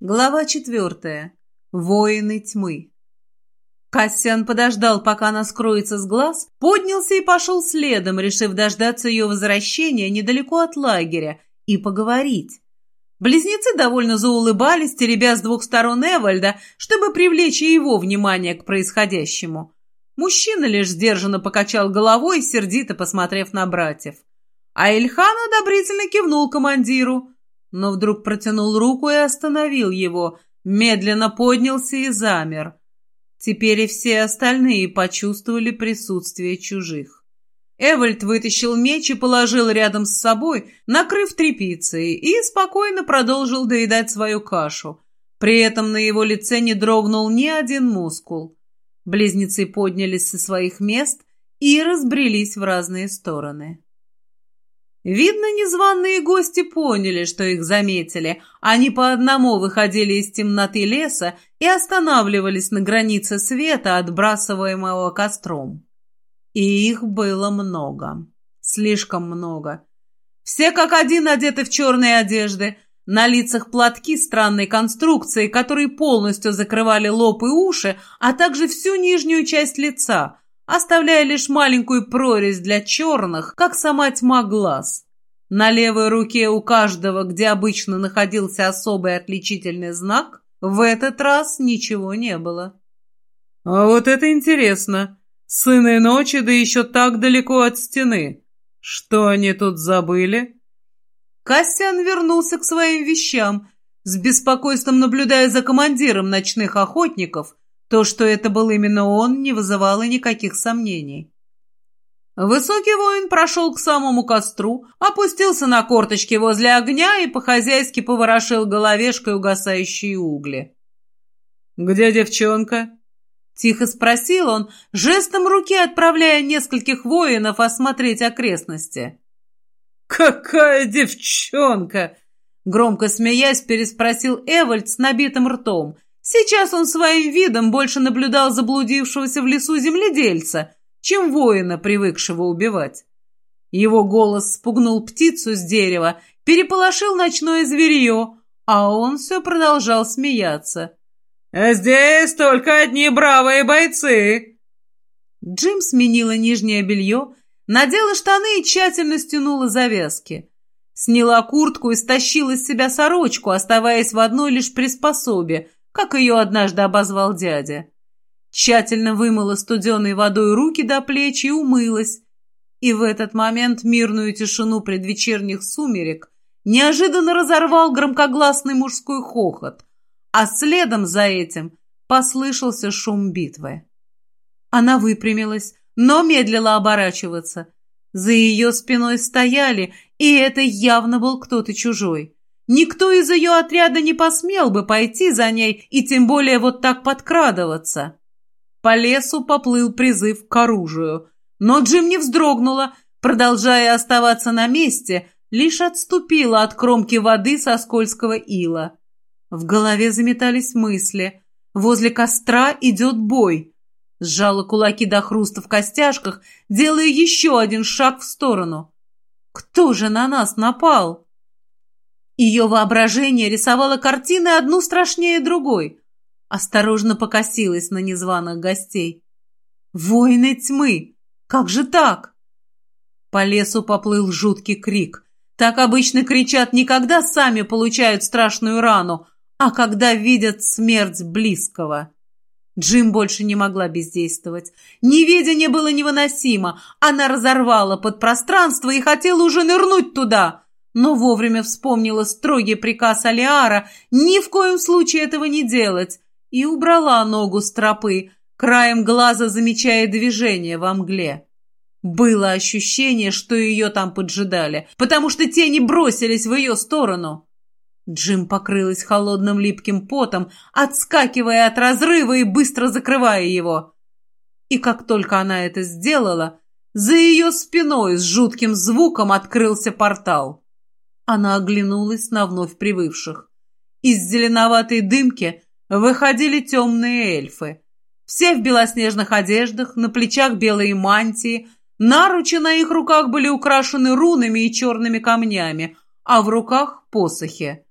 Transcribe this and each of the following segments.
Глава четвертая. Воины тьмы. Кассиан подождал, пока она скроется с глаз, поднялся и пошел следом, решив дождаться ее возвращения недалеко от лагеря и поговорить. Близнецы довольно заулыбались, теребя с двух сторон Эвальда, чтобы привлечь его внимание к происходящему. Мужчина лишь сдержанно покачал головой, сердито посмотрев на братьев. А Ильхан одобрительно кивнул командиру – но вдруг протянул руку и остановил его, медленно поднялся и замер. Теперь и все остальные почувствовали присутствие чужих. Эвальд вытащил меч и положил рядом с собой, накрыв тряпицей, и спокойно продолжил доедать свою кашу. При этом на его лице не дрогнул ни один мускул. Близнецы поднялись со своих мест и разбрелись в разные стороны. Видно, незваные гости поняли, что их заметили. Они по одному выходили из темноты леса и останавливались на границе света, отбрасываемого костром. И их было много. Слишком много. Все как один одеты в черные одежды, на лицах платки странной конструкции, которые полностью закрывали лоб и уши, а также всю нижнюю часть лица – оставляя лишь маленькую прорезь для черных, как сама тьма глаз. На левой руке у каждого, где обычно находился особый отличительный знак, в этот раз ничего не было. «А вот это интересно! Сыны ночи, да еще так далеко от стены! Что они тут забыли?» Кассиан вернулся к своим вещам, с беспокойством наблюдая за командиром ночных охотников, то, что это был именно он, не вызывало никаких сомнений. Высокий воин прошел к самому костру, опустился на корточки возле огня и по-хозяйски поворошил головешкой угасающие угли. «Где девчонка?» — тихо спросил он, жестом руки отправляя нескольких воинов осмотреть окрестности. «Какая девчонка?» — громко смеясь переспросил Эвальд с набитым ртом — Сейчас он своим видом больше наблюдал заблудившегося в лесу земледельца, чем воина, привыкшего убивать. Его голос спугнул птицу с дерева, переполошил ночное зверье, а он все продолжал смеяться. «А здесь только одни бравые бойцы!» Джим сменила нижнее белье, надела штаны и тщательно стянула завязки. Сняла куртку и стащила с себя сорочку, оставаясь в одной лишь приспособе, как ее однажды обозвал дядя. Тщательно вымыла студеной водой руки до плеч и умылась. И в этот момент мирную тишину предвечерних сумерек неожиданно разорвал громкогласный мужской хохот, а следом за этим послышался шум битвы. Она выпрямилась, но медлила оборачиваться. За ее спиной стояли, и это явно был кто-то чужой. Никто из ее отряда не посмел бы пойти за ней и тем более вот так подкрадываться. По лесу поплыл призыв к оружию, но Джим не вздрогнула, продолжая оставаться на месте, лишь отступила от кромки воды со скользкого ила. В голове заметались мысли. Возле костра идет бой. Сжала кулаки до хруста в костяшках, делая еще один шаг в сторону. Кто же на нас напал? Ее воображение рисовало картины одну страшнее другой. Осторожно покосилась на незваных гостей. «Воины тьмы! Как же так?» По лесу поплыл жуткий крик. Так обычно кричат не когда сами получают страшную рану, а когда видят смерть близкого. Джим больше не могла бездействовать. Неведение было невыносимо. Она разорвала подпространство и хотела уже нырнуть туда но вовремя вспомнила строгий приказ Алиара ни в коем случае этого не делать и убрала ногу с тропы, краем глаза замечая движение во мгле. Было ощущение, что ее там поджидали, потому что тени бросились в ее сторону. Джим покрылась холодным липким потом, отскакивая от разрыва и быстро закрывая его. И как только она это сделала, за ее спиной с жутким звуком открылся портал. Она оглянулась на вновь прибывших. Из зеленоватой дымки выходили темные эльфы. Все в белоснежных одеждах, на плечах белые мантии, наручи на их руках были украшены рунами и черными камнями, а в руках посохи.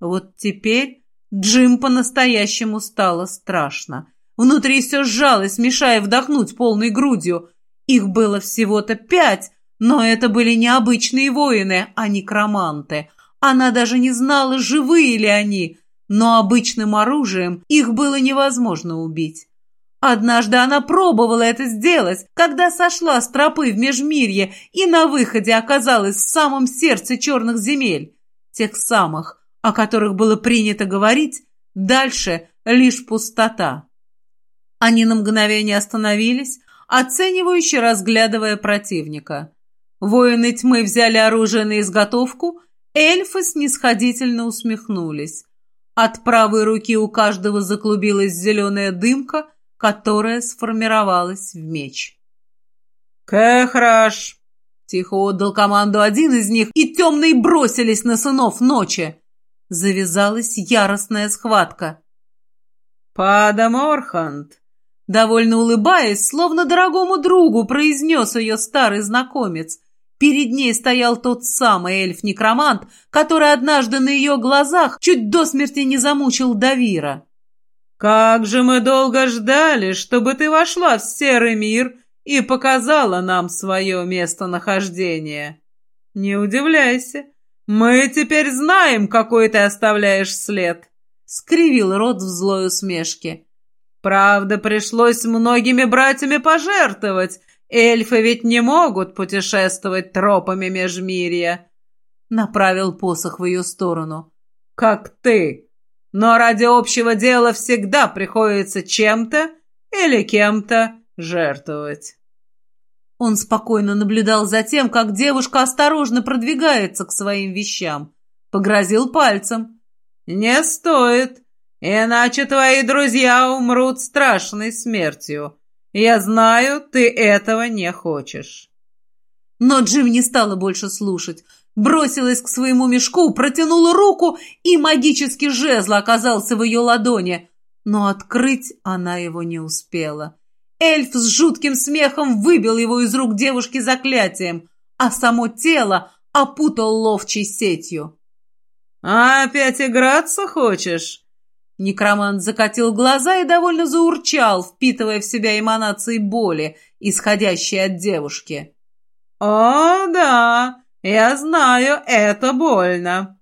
Вот теперь Джим по-настоящему стало страшно. Внутри все сжалось, мешая вдохнуть полной грудью. Их было всего-то пять, но это были не обычные воины, а некроманты. Она даже не знала, живые ли они, но обычным оружием их было невозможно убить. Однажды она пробовала это сделать, когда сошла с тропы в Межмирье и на выходе оказалась в самом сердце черных земель, тех самых, о которых было принято говорить, дальше лишь пустота. Они на мгновение остановились, оценивающе разглядывая противника. Воины тьмы взяли оружие на изготовку, эльфы снисходительно усмехнулись. От правой руки у каждого заклубилась зеленая дымка, которая сформировалась в меч. «Кэхраш!» — тихо отдал команду один из них, и темные бросились на сынов ночи. Завязалась яростная схватка. «Падаморхант!» Довольно улыбаясь, словно дорогому другу, произнес ее старый знакомец. Перед ней стоял тот самый эльф-некромант, который однажды на ее глазах чуть до смерти не замучил Давира. «Как же мы долго ждали, чтобы ты вошла в серый мир и показала нам свое местонахождение. Не удивляйся, мы теперь знаем, какой ты оставляешь след», — скривил рот в злой усмешке. «Правда, пришлось многими братьями пожертвовать, эльфы ведь не могут путешествовать тропами межмирья», — направил посох в ее сторону. «Как ты!» Но ради общего дела всегда приходится чем-то или кем-то жертвовать. Он спокойно наблюдал за тем, как девушка осторожно продвигается к своим вещам. Погрозил пальцем. «Не стоит, иначе твои друзья умрут страшной смертью. Я знаю, ты этого не хочешь». Но Джим не стала больше слушать бросилась к своему мешку, протянула руку, и магический жезл оказался в ее ладони. Но открыть она его не успела. Эльф с жутким смехом выбил его из рук девушки заклятием, а само тело опутал ловчей сетью. «А опять играться хочешь?» Некромант закатил глаза и довольно заурчал, впитывая в себя эманации боли, исходящие от девушки. «О, да, «Я знаю, это больно».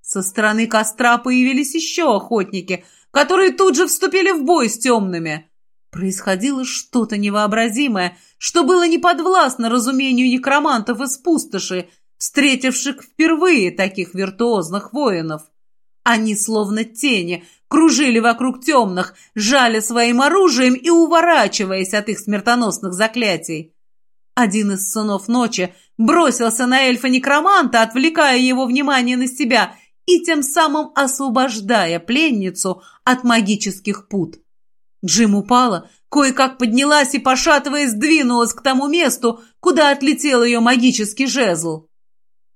Со стороны костра появились еще охотники, которые тут же вступили в бой с темными. Происходило что-то невообразимое, что было неподвластно разумению некромантов из пустоши, встретивших впервые таких виртуозных воинов. Они, словно тени, кружили вокруг темных, жали своим оружием и уворачиваясь от их смертоносных заклятий. Один из сынов ночи бросился на эльфа-некроманта, отвлекая его внимание на себя и тем самым освобождая пленницу от магических пут. Джим упала, кое-как поднялась и, пошатываясь, двинулась к тому месту, куда отлетел ее магический жезл.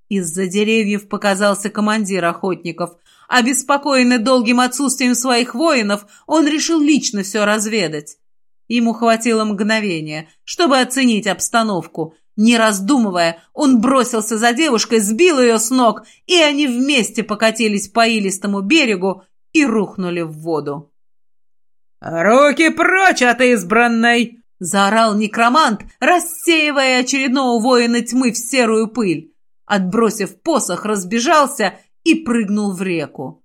Из-за деревьев показался командир охотников. Обеспокоенный долгим отсутствием своих воинов, он решил лично все разведать. Ему хватило мгновения, чтобы оценить обстановку. Не раздумывая, он бросился за девушкой, сбил ее с ног, и они вместе покатились по илистому берегу и рухнули в воду. «Руки прочь от избранной!» — заорал некромант, рассеивая очередного воина тьмы в серую пыль. Отбросив посох, разбежался и прыгнул в реку.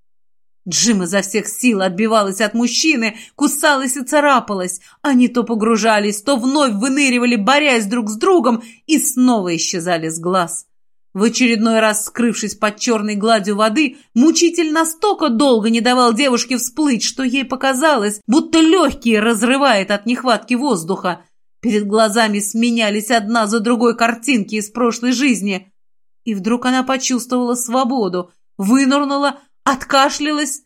Джим изо всех сил отбивалась от мужчины, кусалась и царапалась. Они то погружались, то вновь выныривали, борясь друг с другом, и снова исчезали с глаз. В очередной раз, скрывшись под черной гладью воды, мучитель настолько долго не давал девушке всплыть, что ей показалось, будто легкие разрывает от нехватки воздуха. Перед глазами сменялись одна за другой картинки из прошлой жизни. И вдруг она почувствовала свободу, вынырнула, откашлялась.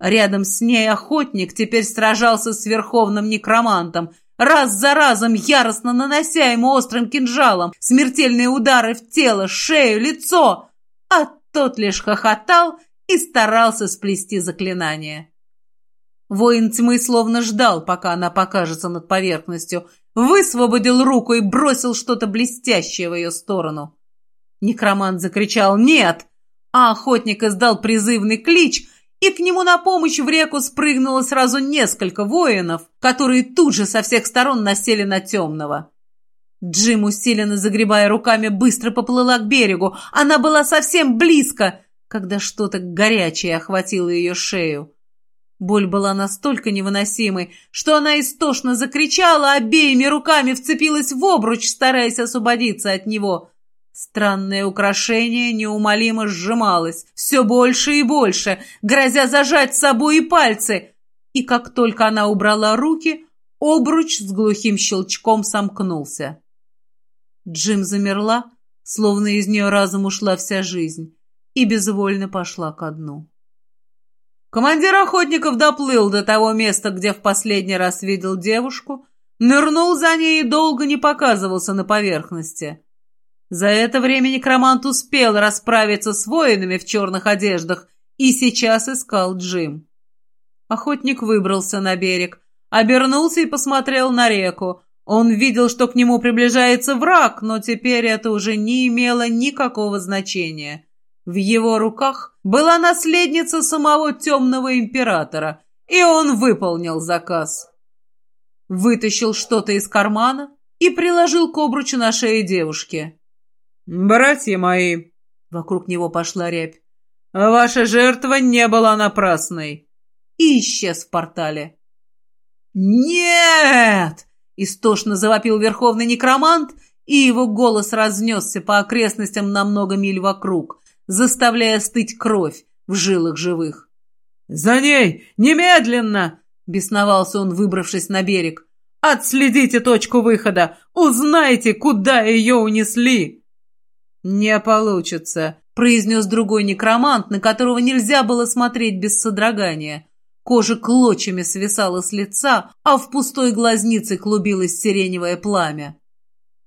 Рядом с ней охотник теперь сражался с верховным некромантом, раз за разом яростно нанося ему острым кинжалом смертельные удары в тело, шею, лицо, а тот лишь хохотал и старался сплести заклинание. Воин тьмы словно ждал, пока она покажется над поверхностью, высвободил руку и бросил что-то блестящее в ее сторону. Некромант закричал «Нет!», а охотник издал призывный клич, и к нему на помощь в реку спрыгнуло сразу несколько воинов, которые тут же со всех сторон насели на темного. Джим, усиленно загребая руками, быстро поплыла к берегу. Она была совсем близко, когда что-то горячее охватило ее шею. Боль была настолько невыносимой, что она истошно закричала, обеими руками вцепилась в обруч, стараясь освободиться от него. Странное украшение неумолимо сжималось, все больше и больше, грозя зажать с собой и пальцы. И как только она убрала руки, обруч с глухим щелчком сомкнулся. Джим замерла, словно из нее разом ушла вся жизнь, и безвольно пошла ко дну. Командир охотников доплыл до того места, где в последний раз видел девушку, нырнул за ней и долго не показывался на поверхности. За это время некромант успел расправиться с воинами в черных одеждах и сейчас искал Джим. Охотник выбрался на берег, обернулся и посмотрел на реку. Он видел, что к нему приближается враг, но теперь это уже не имело никакого значения. В его руках была наследница самого темного императора, и он выполнил заказ. Вытащил что-то из кармана и приложил к обручу на шее девушки. «Братья мои!» — вокруг него пошла рябь. «Ваша жертва не была напрасной!» И исчез в портале. «Нет!» — истошно завопил верховный некромант, и его голос разнесся по окрестностям на много миль вокруг, заставляя стыть кровь в жилах живых. «За ней! Немедленно!» — бесновался он, выбравшись на берег. «Отследите точку выхода! Узнайте, куда ее унесли!» «Не получится», — произнес другой некромант, на которого нельзя было смотреть без содрогания. Кожа клочьями свисала с лица, а в пустой глазнице клубилось сиреневое пламя.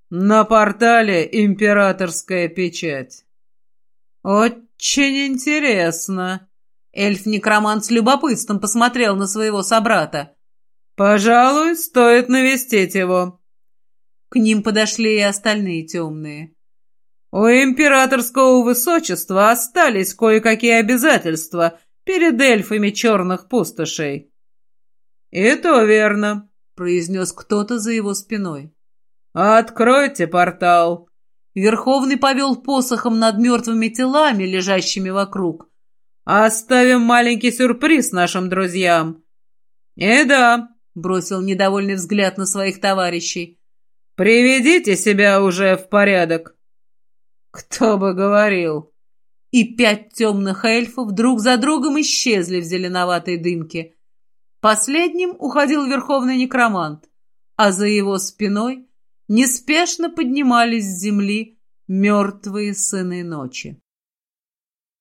«На портале императорская печать». «Очень интересно». Эльф-некромант с любопытством посмотрел на своего собрата. «Пожалуй, стоит навестить его». К ним подошли и остальные темные. У императорского высочества остались кое-какие обязательства перед эльфами черных пустошей. «И то верно», — произнес кто-то за его спиной. «Откройте портал». Верховный повел посохом над мертвыми телами, лежащими вокруг. «Оставим маленький сюрприз нашим друзьям». «И да», — бросил недовольный взгляд на своих товарищей, — «приведите себя уже в порядок». «Кто бы говорил!» И пять темных эльфов друг за другом исчезли в зеленоватой дымке. Последним уходил верховный некромант, а за его спиной неспешно поднимались с земли мертвые сыны ночи.